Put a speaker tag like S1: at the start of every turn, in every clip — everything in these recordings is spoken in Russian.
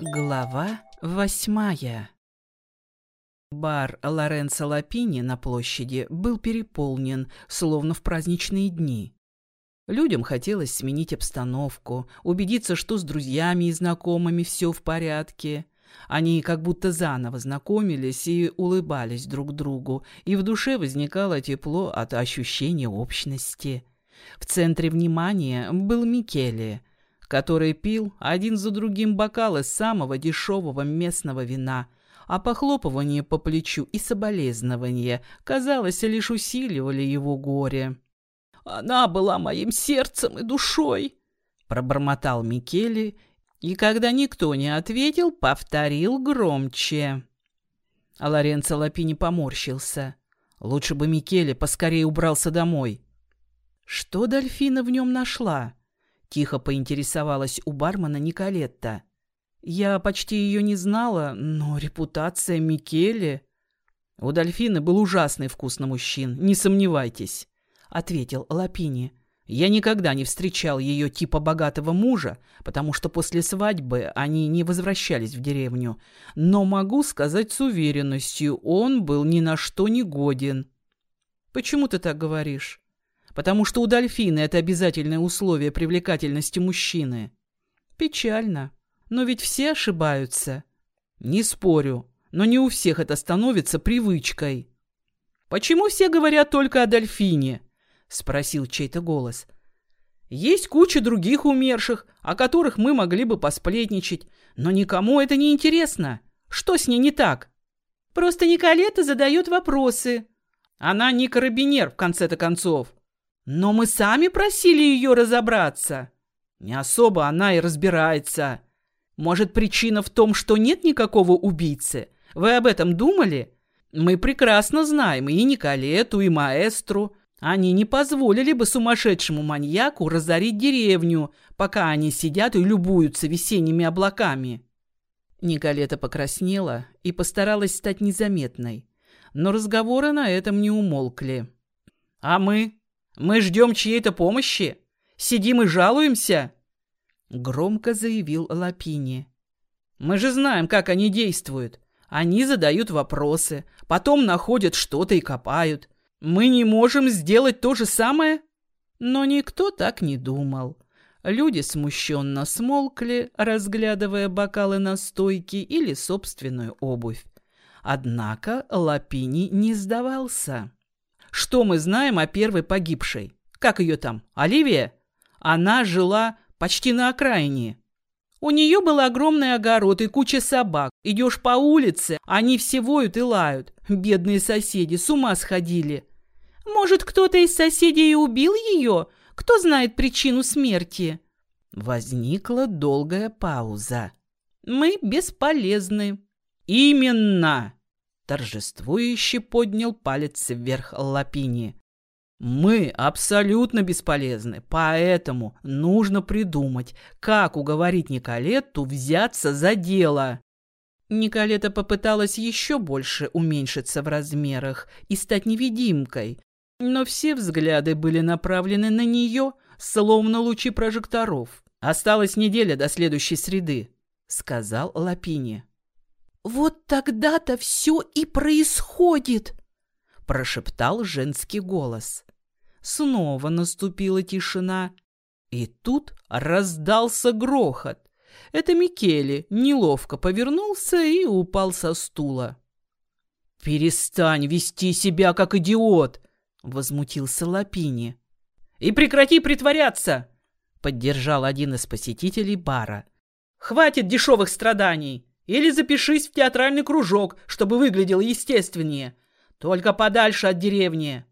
S1: Глава восьмая Бар Лоренцо Лапини на площади был переполнен, словно в праздничные дни. Людям хотелось сменить обстановку, убедиться, что с друзьями и знакомыми все в порядке. Они как будто заново знакомились и улыбались друг другу, и в душе возникало тепло от ощущения общности. В центре внимания был Микеле – который пил один за другим бокалы самого дешевого местного вина, а похлопывание по плечу и соболезнования, казалось, лишь усиливали его горе. «Она была моим сердцем и душой», — пробормотал Микеле, и когда никто не ответил, повторил громче. А Лоренцо Лапини поморщился. Лучше бы Микеле поскорее убрался домой. Что Дольфина в нем нашла? Тихо поинтересовалась у бармена Николетта. Я почти ее не знала, но репутация Микеле... У Дольфины был ужасный вкус на мужчин, не сомневайтесь, ответил Лапини. Я никогда не встречал ее типа богатого мужа, потому что после свадьбы они не возвращались в деревню. Но могу сказать с уверенностью, он был ни на что не годен. Почему ты так говоришь? Потому что у дольфина это обязательное условие привлекательности мужчины. Печально, но ведь все ошибаются. Не спорю, но не у всех это становится привычкой. «Почему все говорят только о дольфине?» — спросил чей-то голос. «Есть куча других умерших, о которых мы могли бы посплетничать, но никому это не интересно. Что с ней не так?» «Просто Николета задает вопросы». «Она не карабинер, в конце-то концов». Но мы сами просили ее разобраться. Не особо она и разбирается. Может, причина в том, что нет никакого убийцы? Вы об этом думали? Мы прекрасно знаем и Николету, и маэстру. Они не позволили бы сумасшедшему маньяку разорить деревню, пока они сидят и любуются весенними облаками. Николета покраснела и постаралась стать незаметной. Но разговоры на этом не умолкли. «А мы?» Мы ждем чьей-то помощи? Сидим и жалуемся?» Громко заявил Лапини. «Мы же знаем, как они действуют. Они задают вопросы, потом находят что-то и копают. Мы не можем сделать то же самое?» Но никто так не думал. Люди смущенно смолкли, разглядывая бокалы на стойке или собственную обувь. Однако Лапини не сдавался. Что мы знаем о первой погибшей? Как ее там? Оливия? Она жила почти на окраине. У нее был огромный огород и куча собак. Идешь по улице, они все воют и лают. Бедные соседи с ума сходили. Может, кто-то из соседей и убил ее? Кто знает причину смерти? Возникла долгая пауза. Мы бесполезны. Именно. Торжествующе поднял палец вверх Лапини. Мы абсолютно бесполезны, поэтому нужно придумать, как уговорить Николетту взяться за дело. Николета попыталась еще больше уменьшиться в размерах и стать невидимкой, но все взгляды были направлены на нее, словно лучи прожекторов. «Осталась неделя до следующей среды», — сказал Лапини. «Вот тогда-то все и происходит!» — прошептал женский голос. Снова наступила тишина, и тут раздался грохот. Это Микеле неловко повернулся и упал со стула. «Перестань вести себя как идиот!» — возмутился Лапини. «И прекрати притворяться!» — поддержал один из посетителей бара. «Хватит дешевых страданий! Или запишись в театральный кружок, чтобы выглядел естественнее. Только подальше от деревни.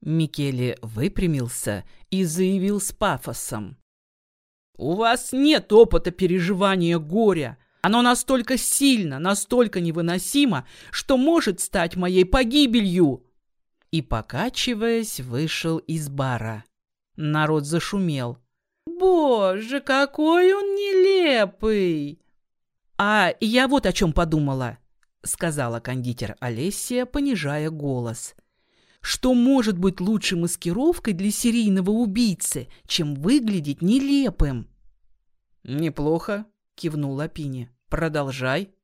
S1: Микеле выпрямился и заявил с пафосом. «У вас нет опыта переживания горя. Оно настолько сильно, настолько невыносимо, что может стать моей погибелью!» И, покачиваясь, вышел из бара. Народ зашумел. «Боже, какой он нелепый!» «А я вот о чем подумала», — сказала кондитер Олесия, понижая голос. «Что может быть лучше маскировкой для серийного убийцы, чем выглядеть нелепым?» «Неплохо», — кивнул Лапини. «Продолжай».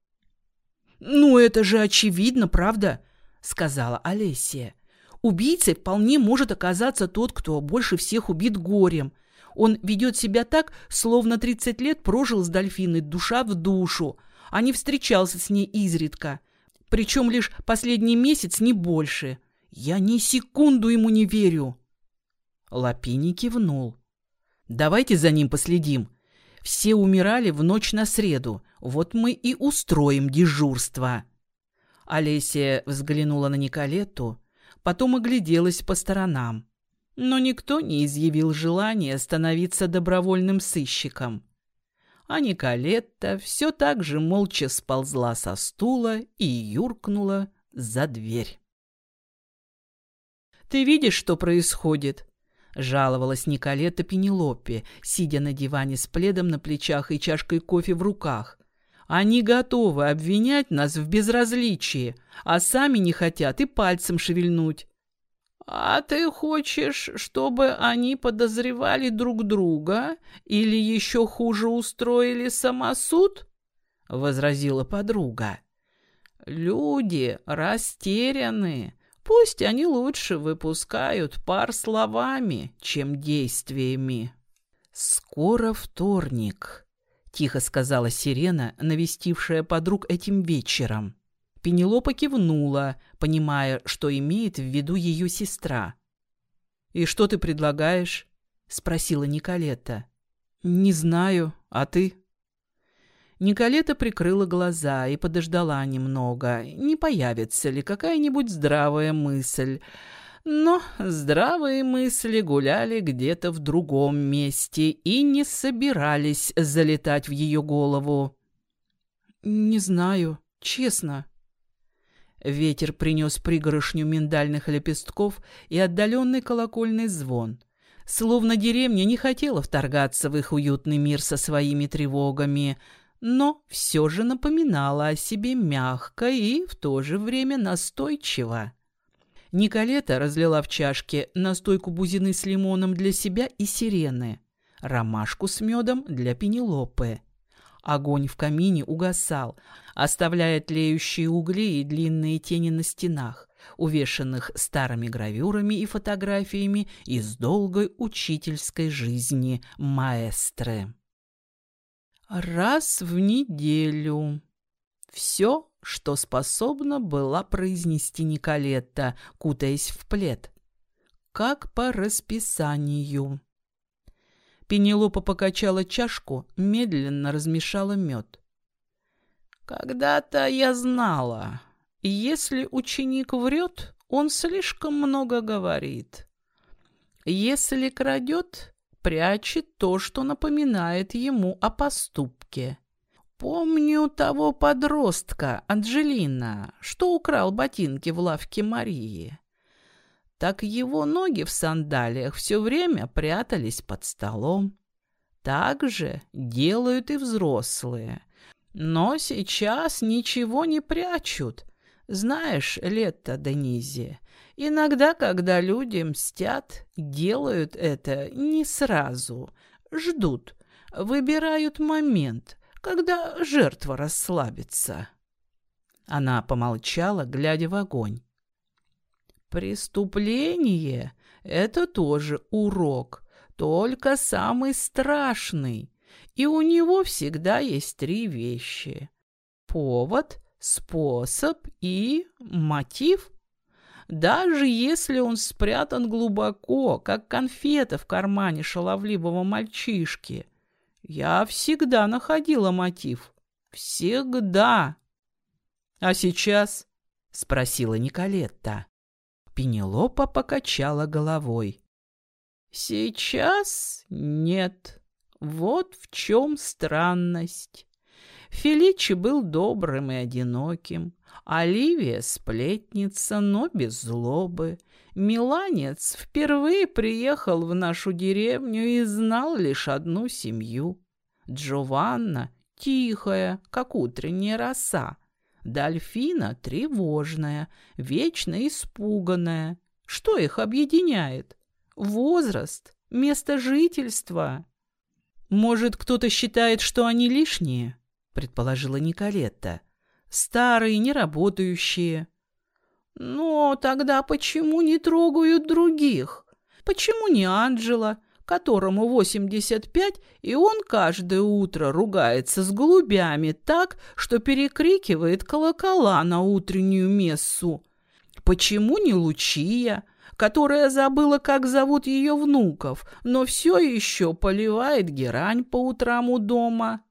S1: «Ну, это же очевидно, правда?» — сказала Олесия. «Убийцей вполне может оказаться тот, кто больше всех убит горем. Он ведет себя так, словно 30 лет прожил с дельфиной душа в душу, а не встречался с ней изредка. Причем лишь последний месяц, не больше. Я ни секунду ему не верю». Лапини кивнул. «Давайте за ним последим. Все умирали в ночь на среду. Вот мы и устроим дежурство». Олеся взглянула на Николетту, потом огляделась по сторонам. Но никто не изъявил желания становиться добровольным сыщиком. А Николетта все так же молча сползла со стула и юркнула за дверь. «Ты видишь, что происходит?» — жаловалась Николетта Пенелопе, сидя на диване с пледом на плечах и чашкой кофе в руках. «Они готовы обвинять нас в безразличии, а сами не хотят и пальцем шевельнуть. «А ты хочешь, чтобы они подозревали друг друга или еще хуже устроили самосуд?» — возразила подруга. «Люди растеряны. Пусть они лучше выпускают пар словами, чем действиями». «Скоро вторник», — тихо сказала Сирена, навестившая подруг этим вечером. Пенелопа кивнула, понимая, что имеет в виду ее сестра. «И что ты предлагаешь?» — спросила Николета. «Не знаю. А ты?» Николета прикрыла глаза и подождала немного, не появится ли какая-нибудь здравая мысль. Но здравые мысли гуляли где-то в другом месте и не собирались залетать в ее голову. «Не знаю, честно», Ветер принес пригоршню миндальных лепестков и отдаленный колокольный звон. Словно деревня не хотела вторгаться в их уютный мир со своими тревогами, но все же напоминала о себе мягко и в то же время настойчиво. Николета разлила в чашке настойку бузины с лимоном для себя и сирены, ромашку с медом для пенелопы. Огонь в камине угасал, оставляя тлеющие угли и длинные тени на стенах, увешанных старыми гравюрами и фотографиями из долгой учительской жизни маэстры. Раз в неделю. Все, что способна была произнести Николетта, кутаясь в плед. Как по расписанию. Пенелопа покачала чашку, медленно размешала мед. «Когда-то я знала, если ученик врет, он слишком много говорит. Если крадет, прячет то, что напоминает ему о поступке. Помню того подростка, Анджелина, что украл ботинки в лавке Марии так его ноги в сандалиях все время прятались под столом. Так же делают и взрослые. Но сейчас ничего не прячут. Знаешь, Лето Денизи, иногда, когда люди мстят, делают это не сразу. Ждут, выбирают момент, когда жертва расслабится. Она помолчала, глядя в огонь. Преступление — это тоже урок, только самый страшный. И у него всегда есть три вещи. Повод, способ и мотив. Даже если он спрятан глубоко, как конфета в кармане шаловливого мальчишки. Я всегда находила мотив. Всегда. — А сейчас? — спросила Николетта. Пенелопа покачала головой. «Сейчас нет. Вот в чем странность. Феличи был добрым и одиноким, Оливия — сплетница, но без злобы. Миланец впервые приехал в нашу деревню и знал лишь одну семью. Джованна — тихая, как утренняя роса, Дольфина тревожная, вечно испуганная. Что их объединяет? Возраст, место жительства. Может, кто-то считает, что они лишние? Предположила Николетта. Старые, неработающие. Но тогда почему не трогают других? Почему не Анджела, которому 85, и он каждое утро ругается с голубями так, что перекрикивает колокола на утреннюю мессу? Почему не Лучия, которая забыла, как зовут ее внуков, но все еще поливает герань по утрам у дома?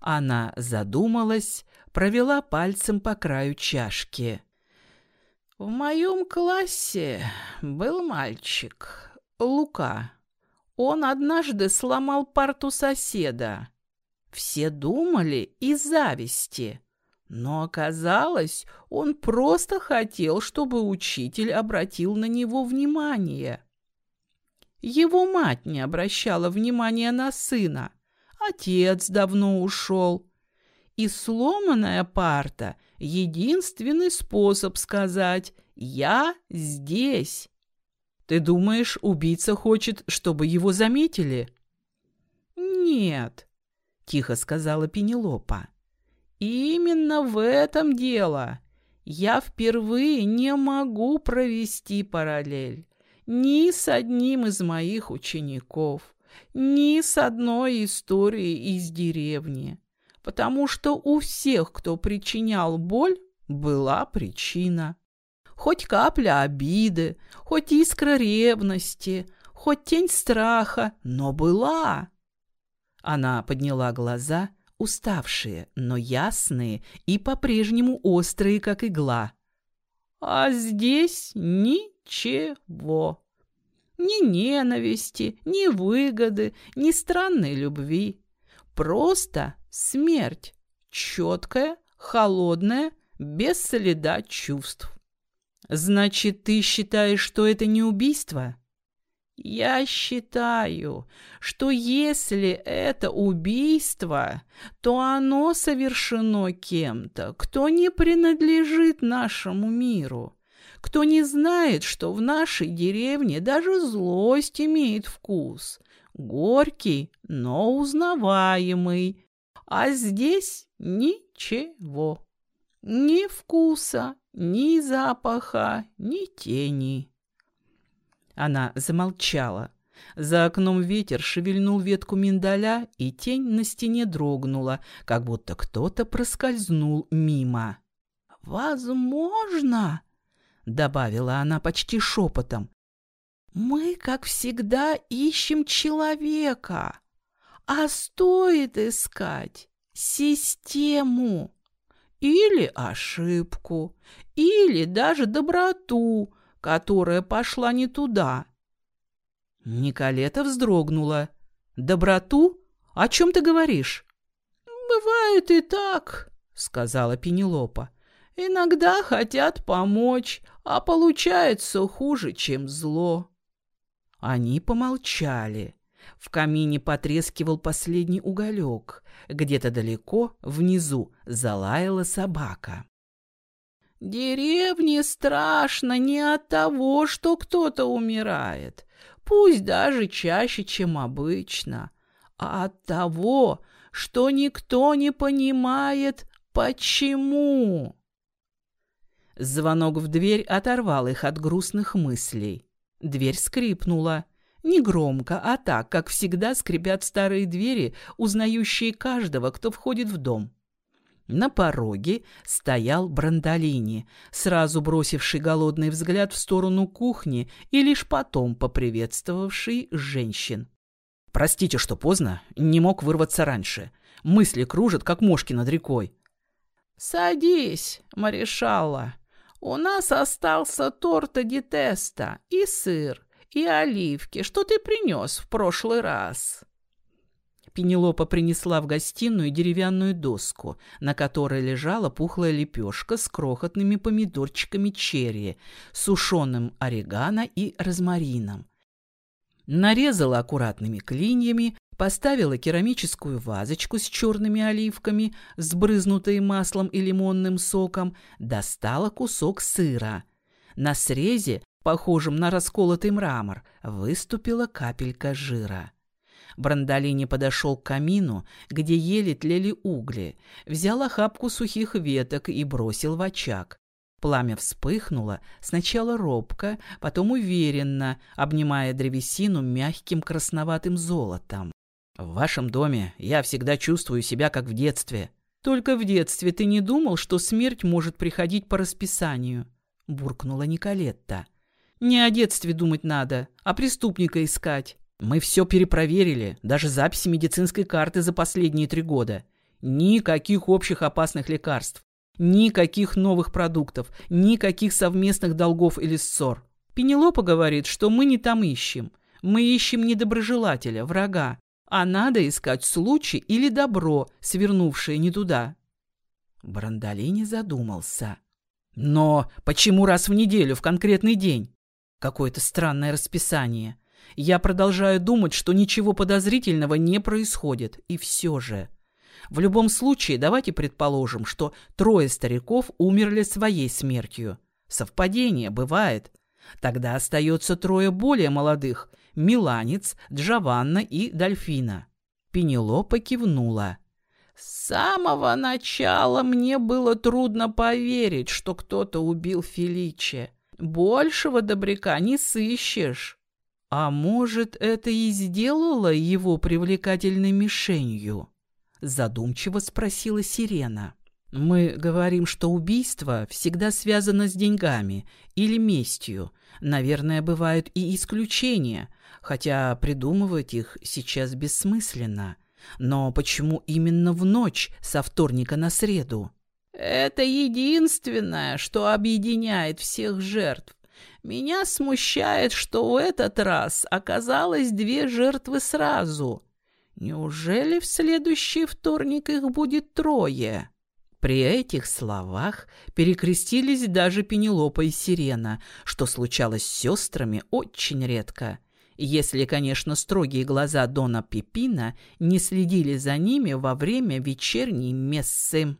S1: Она задумалась, провела пальцем по краю чашки. В моем классе был мальчик, Лука. Он однажды сломал парту соседа. Все думали из зависти. Но оказалось, он просто хотел, чтобы учитель обратил на него внимание. Его мать не обращала внимания на сына. Отец давно ушел. И сломанная парта — единственный способ сказать «я здесь». Ты думаешь, убийца хочет, чтобы его заметили? Нет, тихо сказала Пенелопа. Именно в этом дело. Я впервые не могу провести параллель ни с одним из моих учеников, ни с одной историей из деревни, потому что у всех, кто причинял боль, была причина хоть капля обиды, хоть искра ревности, хоть тень страха, но была. Она подняла глаза, уставшие, но ясные и по-прежнему острые, как игла. А здесь ничего. Ни ненависти, ни выгоды, ни странной любви. Просто смерть. Четкая, холодная, без следа чувств. Значит, ты считаешь, что это не убийство? Я считаю, что если это убийство, то оно совершено кем-то, кто не принадлежит нашему миру, кто не знает, что в нашей деревне даже злость имеет вкус, горький, но узнаваемый, а здесь ничего, ни вкуса, ни запаха, ни тени. Она замолчала. За окном ветер шевельнул ветку миндаля, и тень на стене дрогнула, как будто кто-то проскользнул мимо. «Возможно», — добавила она почти шепотом, — «мы, как всегда, ищем человека, а стоит искать систему» или ошибку, или даже доброту, которая пошла не туда. Николета вздрогнула. «Доброту? О чем ты говоришь?» «Бывает и так», — сказала Пенелопа. «Иногда хотят помочь, а получается хуже, чем зло». Они помолчали. В камине потрескивал последний уголек. Где-то далеко, внизу, залаяла собака. Деревне страшно не от того, что кто-то умирает, пусть даже чаще, чем обычно, а от того, что никто не понимает, почему. Звонок в дверь оторвал их от грустных мыслей. Дверь скрипнула. Не громко, а так, как всегда скрипят старые двери, узнающие каждого, кто входит в дом. На пороге стоял Брандолини, сразу бросивший голодный взгляд в сторону кухни и лишь потом поприветствовавший женщин. «Простите, что поздно, не мог вырваться раньше. Мысли кружат, как мошки над рекой». «Садись, Маришалла. У нас остался торта ди теста и сыр и оливки, что ты принес в прошлый раз». Пенелопа принесла в гостиную деревянную доску, на которой лежала пухлая лепешка с крохотными помидорчиками черри, сушеным орегано и розмарином. Нарезала аккуратными клиньями, поставила керамическую вазочку с черными оливками, сбрызнутой маслом и лимонным соком, достала кусок сыра. На срезе похожим на расколотый мрамор, выступила капелька жира. Брандолини подошел к камину, где еле тлели угли, взял охапку сухих веток и бросил в очаг. Пламя вспыхнуло, сначала робко, потом уверенно, обнимая древесину мягким красноватым золотом. «В вашем доме я всегда чувствую себя как в детстве». «Только в детстве ты не думал, что смерть может приходить по расписанию?» – буркнула Николетта. «Не о детстве думать надо, а преступника искать». «Мы все перепроверили, даже записи медицинской карты за последние три года. Никаких общих опасных лекарств. Никаких новых продуктов, никаких совместных долгов или ссор. Пенелопа говорит, что мы не там ищем. Мы ищем недоброжелателя, врага. А надо искать случай или добро, свернувшее не туда. Брандолини задумался. Но почему раз в неделю, в конкретный день? Какое-то странное расписание. Я продолжаю думать, что ничего подозрительного не происходит. И все же... В любом случае, давайте предположим, что трое стариков умерли своей смертью. Совпадение бывает. Тогда остается трое более молодых – Миланец, Джованна и Дольфина. Пенелопа кивнула. «С самого начала мне было трудно поверить, что кто-то убил Феличе. Большего добряка не сыщешь». «А может, это и сделало его привлекательной мишенью?» задумчиво спросила Сирена. Мы говорим, что убийство всегда связано с деньгами или местью. Наверное, бывают и исключения, хотя придумывать их сейчас бессмысленно. Но почему именно в ночь со вторника на среду? Это единственное, что объединяет всех жертв. Меня смущает, что в этот раз оказалось две жертвы сразу. Неужели в следующий вторник их будет трое? При этих словах перекрестились даже Пенелопа и Сирена, что случалось с сестрами очень редко. Если, конечно, строгие глаза Дона Пипина не следили за ними во время вечерней мессы.